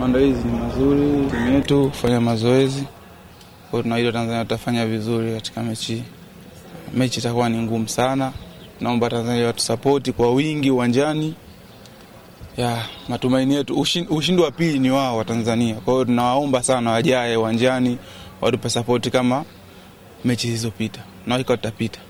Maandalizi ni mazuri, timu yetu kufanya mazoezi kwa tunaita Tanzania tutafanya vizuri katika mechi hii. Mechi itakuwa ni ngumu sana, naomba Tanzania watusapoti kwa wingi uwanjani. Ya matumaini yetu, ushindi wa pili ni wao wa Tanzania. Kwa hiyo tunawaomba sana wajae uwanjani, watupe sapoti kama mechi zilizopita, na hakika tutapita.